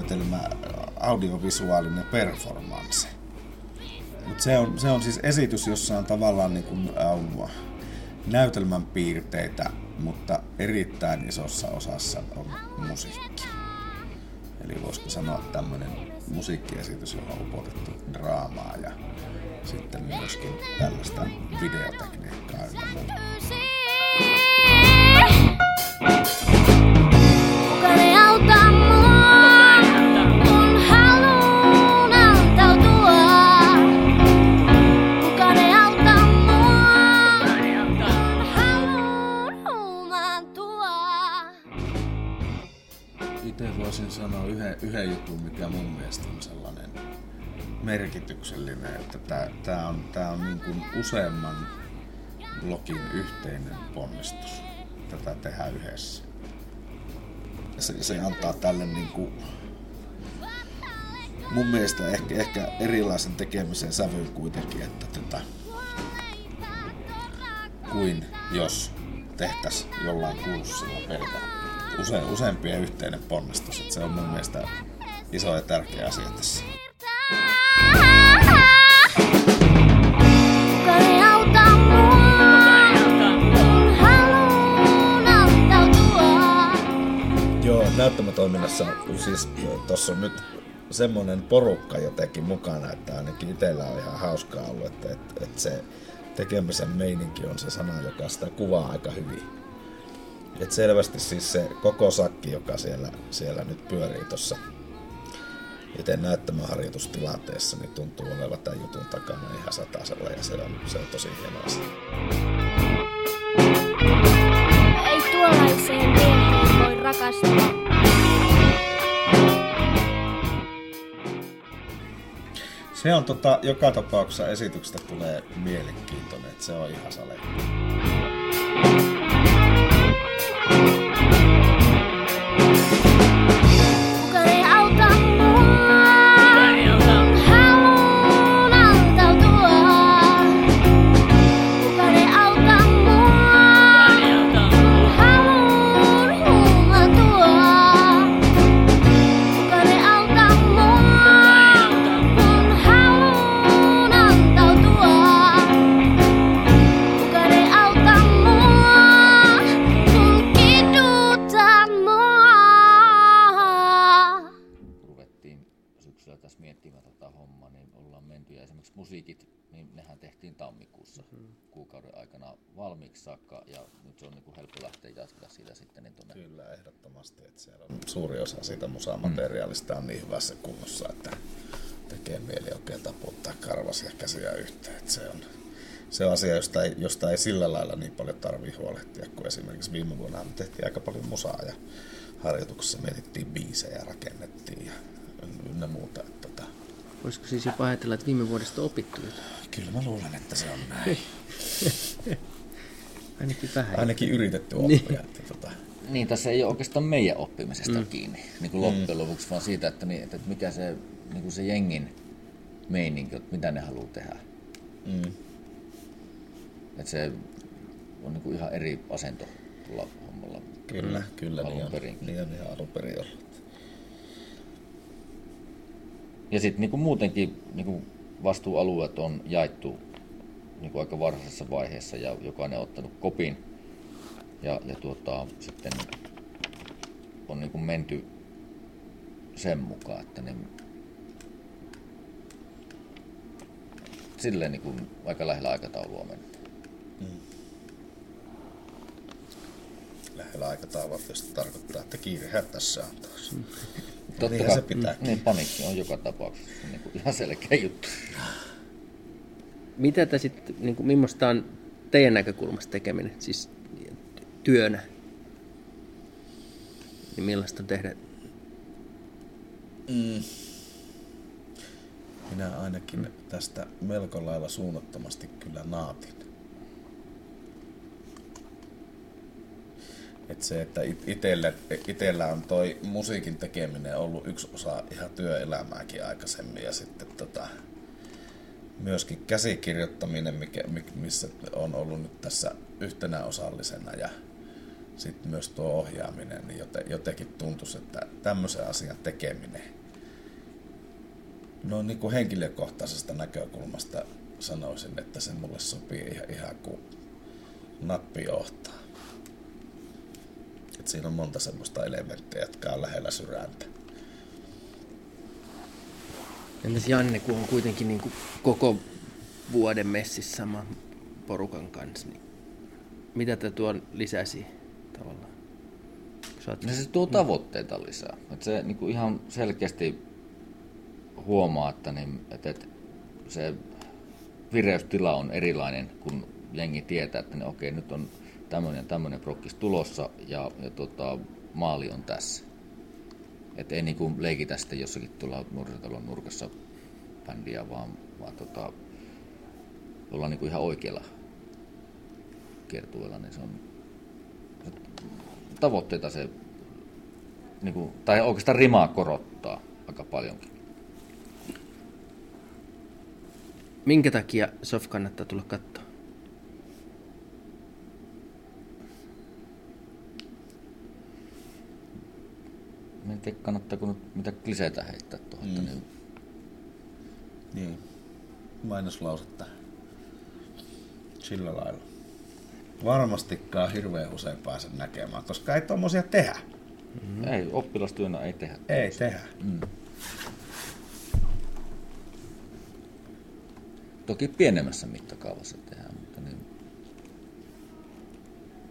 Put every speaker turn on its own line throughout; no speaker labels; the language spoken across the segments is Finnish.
Musiikkinäytelmä, audiovisuaalinen performance. Mut se, on, se on siis esitys, jossa on tavallaan niin kuin, äh, näytelmän piirteitä, mutta erittäin isossa osassa on musiikki. Eli voisiko sanoa tämmöinen musiikkiesitys, johon on upotettu draamaa ja sitten myöskin tällaista videotekniikkaa ynnä. Sanoa yhden, yhden jutun, mikä mun mielestä on sellainen merkityksellinen, että tämä on, tää on niin kuin useamman blogin yhteinen ponnistus. Tätä tehdään yhdessä. Se, se antaa tälle niin kuin, mun mielestä ehkä, ehkä erilaisen tekemisen sävyn kuitenkin, että tätä, kuin jos tehtäisiin jollain kurssilla pelkää. Use, useampien yhteinen ponnistus, että se on mun mielestä iso ja tärkeä asia tässä. Joo, näyttämötoiminnassa siis tuossa on nyt semmoinen porukka jotenkin mukana, että ainakin itsellä on ihan hauskaa ollut, että, että, että se tekemisen meininki on se sana, joka sitä kuvaa aika hyvin. Et selvästi siis se koko sakki, joka siellä, siellä nyt pyörii tuossa itse näyttämöharjoitustilanteessa, niin tuntuu olevan tämän jutun takana ihan satasella ja se on, se on tosi hieno asia.
Ei tuollaiseen mieheen voi rakastua.
Se on tota, joka tapauksessa esityksestä tulee mielenkiintoinen, että se on ihan sale.
Syksyllä tässä miettimään tätä hommaa, niin ollaan menty. Ja esimerkiksi musiikit, niin nehän tehtiin tammikuussa kuukauden aikana valmiiksi saakka, ja nyt se on niin kuin helppo lähteä jatkaa siitä sitten niin tuonne
Kyllä, ehdottomasti. Että siellä on suuri osa siitä musamateriaalista on niin hyvässä kunnossa, että tekee mieli oikein taputtaa karvas ja käsiä yhteen. Että se on, se on asia, josta ei, josta ei sillä lailla niin paljon tarvii huolehtia, kuin esimerkiksi viime vuonna me tehtiin aika paljon musaa ja harjoituksessa mietittiin biisejä ja rakennettiin ja ynnä muuta. Että, tota,
Voisiko siis jopa ajatella, että viime vuodesta opittu jotain?
kyllä mä luulen, että se on näin.
Ainakin vähän.
Ainakin yritetty
Niin.
oppia. Että, tota,
Niin, tässä ei ole oikeastaan meidän oppimisesta mm. kiinni niin kuin loppujen lopuksi, vaan siitä, että, niin, että mikä se, niin kuin se jengin meininki, että mitä ne haluaa tehdä.
mm.
Että se on niin kuin ihan eri asento tuolla hommalla.
Kyllä, kyllä,
Alun
niin on,
perin.
niin on ihan alun perin ollut.
Ja sitten niin kuin muutenkin niin kuin vastuualueet on jaettu niin kuin aika varhaisessa vaiheessa ja jokainen on ottanut kopin. Ja, ja tuota, sitten on niin kuin menty sen mukaan, että ne silleen niin kuin aika lähellä aikataulua mennyt.
Lähellä aikataulua tietysti tarkoittaa, että kiirehän tässä on taas.
Totta
niinhän
kai,
se pitääkin.
Niin, paniikki on joka tapauksessa niin kuin ihan selkeä juttu.
Mitä te sitten, niin kuin, millaista on teidän näkökulmasta tekeminen, siis työnä? Niin millaista on tehdä?
Minä ainakin tästä melko lailla suunnattomasti kyllä naatin. Et se, että it- itelle, itellä on toi musiikin tekeminen ollut yksi osa ihan työelämääkin aikaisemmin ja sitten tota, myöskin käsikirjoittaminen, mikä, mi- missä on ollut nyt tässä yhtenä osallisena ja sitten myös tuo ohjaaminen, niin joten, jotenkin tuntuisi, että tämmöisen asian tekeminen, no niin kuin henkilökohtaisesta näkökulmasta sanoisin, että se mulle sopii ihan, ihan kuin nappi johtaa. Et siinä on monta semmoista elementtiä, jotka on lähellä sydäntä.
Entäs Janne, kun on kuitenkin niin kuin koko vuoden messissä saman porukan kanssa, niin mitä te tuon lisäsi tavallaan? Oot...
No se tuo tavoitteita lisää. Et se niin kuin ihan selkeästi huomaa, että, niin, että, että se vireystila on erilainen, kun jengi tietää, että ne, okei, nyt on tämmöinen tämmöinen prokkis tulossa ja, ja tota, maali on tässä. Että ei niinku leikitä sitten jossakin tuolla nuorisotalon nurkassa bändiä, vaan, vaan tota, ollaan niinku ihan oikealla kiertueella, niin se on tavoitteita se, niinku, tai oikeastaan rimaa korottaa aika paljonkin.
Minkä takia Sof kannattaa tulla katsoa?
Mä en tiedä, kannattaako nyt mitä kliseitä heittää tuohon. Mm. Niin,
Niin. Mainoslausetta. Sillä lailla. Varmastikaan hirveän usein pääsen näkemään, koska ei tommosia tehdä.
mm. Ei, oppilastyönä ei tehdä.
Ei tehdä.
Mm. Toki pienemmässä mittakaavassa tehdään, mutta, niin,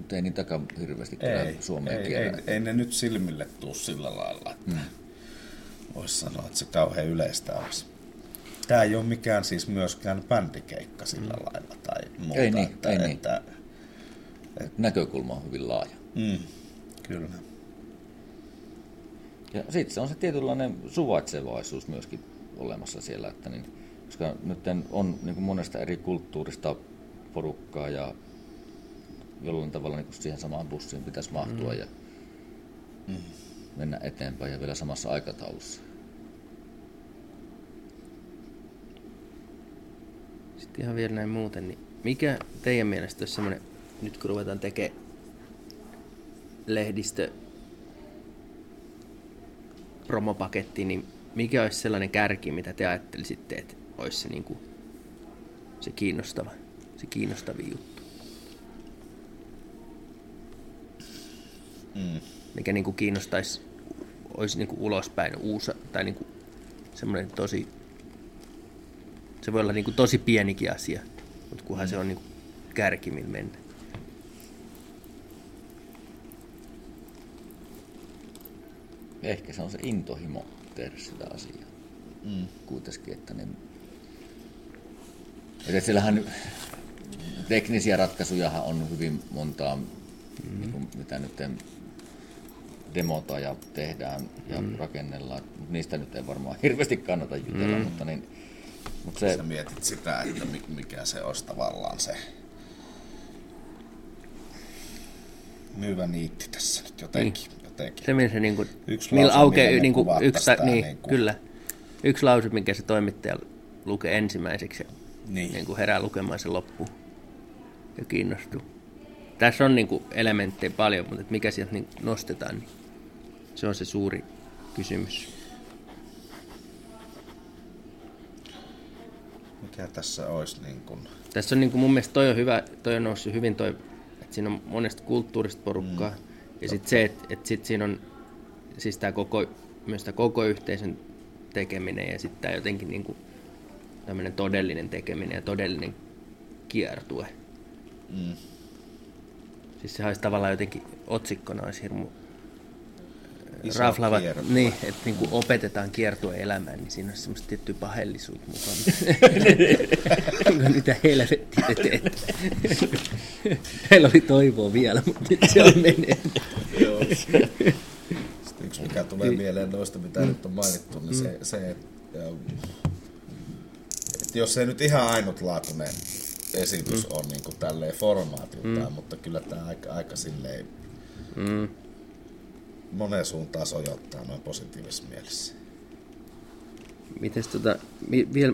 mutta ei niitäkään hirveästi kyllä
Ei,
Suomeen
ei, ei, ei, ne nyt silmille tuu sillä lailla, että mm. voisi sanoa, että se kauhean yleistä olisi. Tämä ei ole mikään siis myöskään bändikeikka sillä mm. lailla tai muuta.
Ei niin,
että,
ei niin.
että,
Näkökulma on hyvin laaja.
Mm, kyllä.
Ja sitten se on se tietynlainen suvaitsevaisuus myöskin olemassa siellä, että niin, koska nyt on niin kuin monesta eri kulttuurista porukkaa ja jollain tavalla niin siihen samaan bussiin pitäisi mahtua mm. ja mm. mennä eteenpäin ja vielä samassa aikataulussa.
Sitten ihan vielä näin muuten, niin mikä teidän mielestä olisi semmoinen, nyt kun ruvetaan tekemään lehdistö promopaketti, niin mikä olisi sellainen kärki, mitä te ajattelisitte, että olisi se, niin kuin, se kiinnostava, se kiinnostavin juttu?
Mm.
Mikä niin kuin kiinnostaisi, olisi niin kuin ulospäin uusi, tai niin kuin semmoinen tosi, se voi olla niin kuin tosi pienikin asia, mutta kunhan mm. se on niin kuin kärki, millä mennä.
Ehkä se on se intohimo tehdä sitä asiaa.
Mm.
Kuitenkin, että niin, että siellähän teknisiä ratkaisuja on hyvin montaa, mm. niin kuin, mitä nyt demota ja tehdään ja mm. rakennellaan. Niistä nyt ei varmaan hirveästi kannata jutella, mm. mutta, niin, mutta se,
Sä mietit sitä, että mi- mikä se olisi tavallaan se myyvä niitti tässä nyt jotenkin. jotenkin.
Se, millä se niin kuin,
Yksi
millä
lause,
aukeaa
ne
niin kuin, yksi, ta- niin,
niin kuin-
kyllä, yksi lause, minkä se toimittaja lukee ensimmäiseksi ja
Niin.
niin kuin herää lukemaan se loppu ja kiinnostuu. Tässä on niin kuin elementtejä paljon, mutta mikä sieltä niin nostetaan, niin se on se suuri kysymys.
Mikä tässä olisi niin kuin...
Tässä on niin kuin mun mielestä toi on hyvä, toi on noussut hyvin toi, että siinä on monesta kulttuurista porukkaa. Mm. Ja sitten se, että, että sit siinä on siis tää koko, myös tämä koko yhteisön tekeminen ja sitten tämä jotenkin niin kuin tämmöinen todellinen tekeminen ja todellinen kiertue.
Mm.
Siis se olisi tavallaan jotenkin otsikkona olisi hirmu
Iso
raflava,
kiertue.
niin, että niin kuin opetetaan kiertue-elämään, niin siinä on semmoista tiettyä pahellisuutta mukaan. Niitä helvettiä te teette? Meillä oli toivoa vielä, mutta nyt se on.
Joo. Sitten yksi, mikä tulee mieleen noista, mitä nyt on mainittu, niin se, se että, että jos ei nyt ihan ainutlaatuinen esitys on niin kuin tälleen formaatiltaan, mutta kyllä tämä aika, aika silleen
Mm.
Moneen suuntaan sojottaa noin positiivisessa mielessä.
Mites tota, mi, vielä,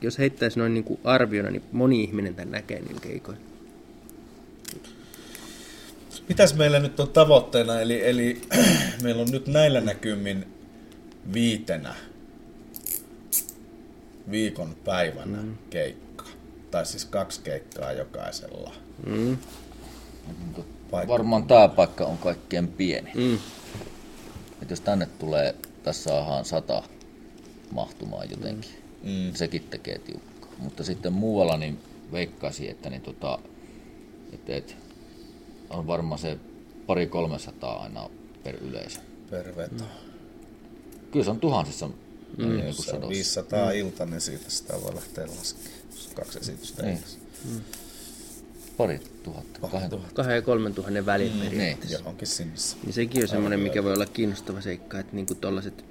jos heittäisi noin niin kuin arviona, niin moni ihminen tämän näkee niillä keikoilla.
Mitäs meillä nyt on tavoitteena? Eli, eli meillä on nyt näillä näkymin viitenä viikon päivänä mm. keikka. Tai siis kaksi keikkaa jokaisella.
Mm.
Paikka.
Varmaan tämä paikka on kaikkein pieni.
Mm.
Et jos tänne tulee, tässä saadaan sata mahtumaan jotenkin.
Mm.
Sekin tekee tiukkaa. Mutta sitten muualla niin veikkaisin, että, niin tota, että, että on varmaan se pari 300 aina per yleisö.
Per veto.
Kyllä se on tuhansissa mm. niin
se on
sadossa.
500 mm. ilta, niin siitä sitä voi lähteä laskemaan. Kaksi esitystä
Niin.
edes.
Pari tuhatta, kahden
ja kolmen tuhannen välin
Niin.
periaatteessa.
Johonkin sinne.
Niin sekin on semmoinen, mikä voi olla kiinnostava seikka, että niinku tollaset...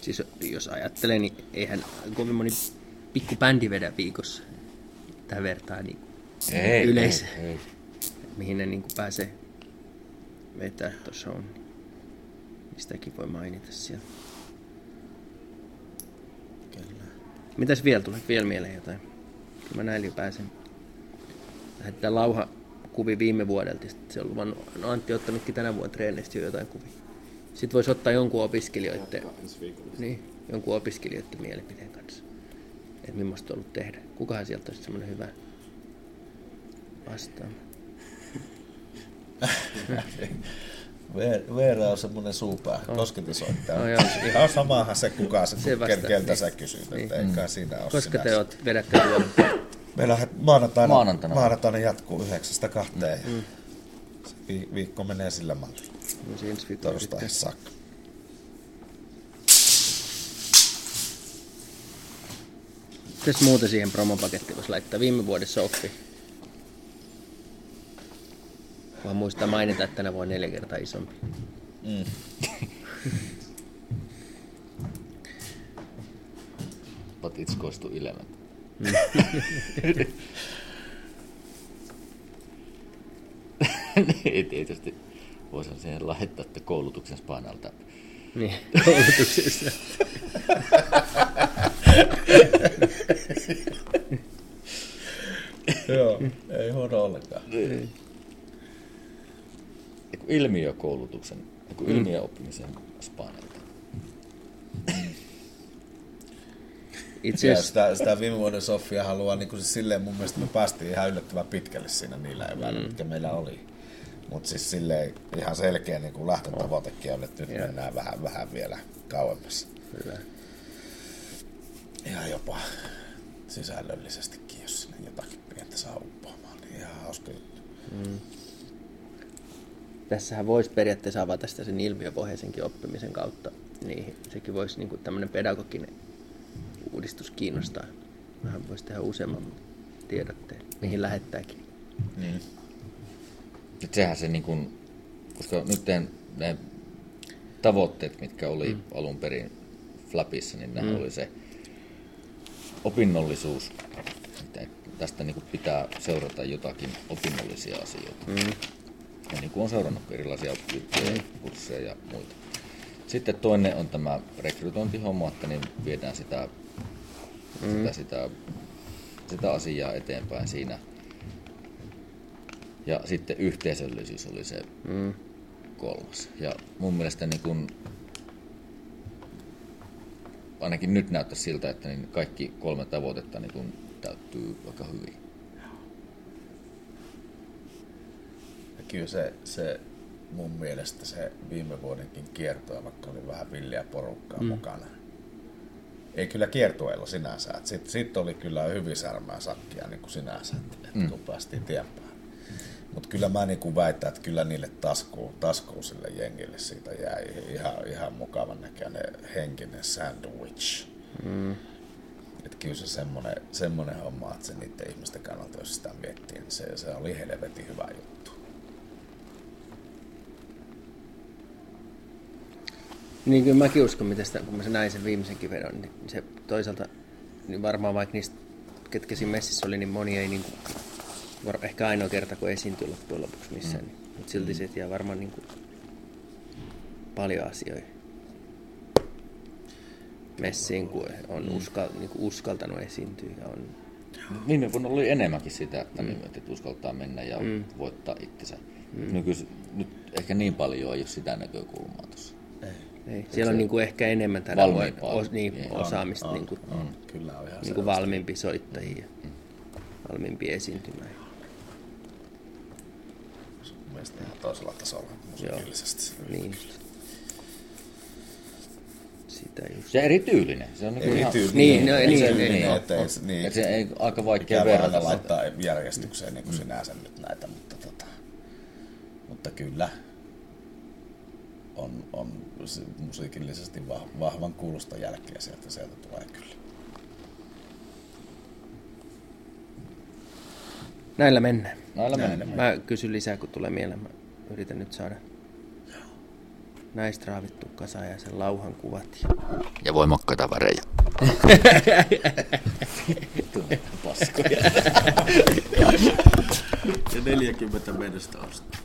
Siis jos ajattelee, niin eihän kovin moni pikku bändi vedä viikossa tähän vertaa niin
Ei,
yleisö,
ei, ei.
mihin ne niinku pääsee vetää tuossa on. Niin sitäkin voi mainita siellä.
Kyllä.
Mitäs vielä tulee? Vielä mieleen jotain? Kyllä mä jo pääsen. Lähetetään lauha kuvi viime vuodelta. Sitten se on luvannut, no Antti ottanutkin tänä vuonna treeneistä jo jotain kuvia. Sitten voisi ottaa jonkun opiskelijoiden, niin, jonkun opiskelijoiden mielipiteen kanssa. Että millaista on ollut tehdä. Kukahan sieltä olisi semmoinen hyvä vastaama.
Ve- Veera on semmoinen suupää, kosketisoittaja.
Oh, joo, se-
Ihan samahan se kuka se,
Se
se
vasta-
keltä
niin.
sä kysyt, että ei kai siinä ole
Koska te oot, vedätte tuolla?
Me lähdet maanantaina,
Maanantaina.
maanantaina jatkuu yhdeksästä kahteen. Mm. Se vi- viikko menee sillä mallilla.
No, se viikolla sitten.
Torstaihin saakka.
Mitäs muuta siihen promopakettiin voisi laittaa? Viime vuodessa oppi. Vaan muistaa mainita, että tänä vuonna neljä kertaa isompi.
Mm.
But it's goes to 11. Niin, tietysti voisin siihen laittaa, että koulutuksen Spinal Tap.
Niin, koulutuksessa.
Joo, ei huono ollenkaan.
Eiku ilmiökoulutuksen, eiku ilmiöoppimisen Spinal Tap.
Itse
Ja
asiassa,
sitä, sitä viime vuoden Sofia haluaa, niin kuin siis silleen mun mielestä me päästiin ihan yllättävän pitkälle siinä niillä eväillä, mm. mitkä meillä oli. Mutta siis silleen ihan selkeä niin kuin lähtötavoitekin on, että nyt
Joo.
mennään vähän, vähän vielä kauemmas.
Kyllä.
Ihan jopa sisällöllisestikin, jos sinne jotakin pientä saa uppoamaan, niin ihan hauska juttu.
Tässähän voisi periaatteessa avata sitä sen ilmiöpohjaisenkin oppimisen kautta. Niin, sekin voisi niin tämmöinen pedagoginen uudistus kiinnostaa. Vähän voisi tehdä useamman tiedotteen, mihin lähettääkin.
Niin.
Et sehän se niin kuin, koska nyt ne tavoitteet, mitkä oli mm. alun perin Flapissa, niin nehän mm. oli se opinnollisuus. Että tästä niin pitää seurata jotakin opinnollisia asioita.
Mm.
Ja niin kuin on seurannut erilaisia juttuja, mm. kursseja ja muita. Sitten toinen on tämä rekrytointihomma, että niin viedään sitä, mm. sitä, sitä, sitä asiaa eteenpäin siinä. Ja sitten yhteisöllisyys oli se
Mm.
kolmas. Ja mun mielestä niin kun, ainakin nyt näyttää siltä, että niin kaikki kolme tavoitetta niin kun täyttyy aika hyvin.
Kyllä se, se mun mielestä se viime vuodenkin kiertue, vaikka oli vähän villiä porukkaa mm. mukana. Ei kyllä kiertueella sinänsä. Et Sit, oli kyllä hyvin särmää sakkia niin kuin sinänsä, että mm. kun päästiin tien päälle. Mutta kyllä mä niin kuin väitän, että kyllä niille taskuun, taskuun sille jengille siitä jäi ihan, ihan mukavan näköinen henkinen sandwich.
Mm.
Että kyllä se semmoinen, semmoinen homma, että se niiden ihmisten kannalta, jos sitä miettii, niin se, se oli helvetin hyvä juttu.
Niin kyllä mäkin uskon, mitä sitä, kun mä näin sen viimeisenkin vedon, niin se toisaalta, niin varmaan vaikka niistä, ketkä siinä messissä oli, niin moni ei niin kuin, var, ehkä ainoa kerta, kun esiintyi loppujen lopuksi missään, mm. niin, mutta silti siitä jää varmaan niin kuin, paljon asioita messiin, kun on uskal, niin kuin uskaltanut esiintyä ja on
Viime vuonna oli enemmänkin sitä, että, mm. että uskaltaa mennä ja mm. voittaa itsensä. Mm. Nykyis, nyt ehkä niin paljon ei ole sitä näkökulmaa tuossa.
Ei. Siellä on niin kuin ehkä enemmän tätä os, niin,
Niin,
osaamista,
on,
niin kuin,
on, kyllä on ihan
niin kuin valmiimpi soittajia ja valmiimpi esiintymään.
Mielestäni ihan toisella tasolla musiikillisesti.
Niin. Sitä just.
Se erityylinen. Se on niin
Eri
ihan,
tyyli.
Niin, no,
Ei
niin,
se-
niin,
niin, ettei se- niin.
Et se ei aika vaikea verrata.
laittaa järjestykseen niin kuin sinänsä nyt näitä, mutta, tota, mutta kyllä on, on se musiikillisesti vah- vahvan kuulosta jälkeä sieltä, sieltä tulee kyllä.
Näillä mennään.
Näillä mennään.
Mä kysyn lisää, kun tulee mieleen. Mä yritän nyt saada näistä raavittu kasaan ja sen lauhan kuvat. Ja...
Ja voimakkaita värejä. Paskoja.
Ja 40 menestä ostaa.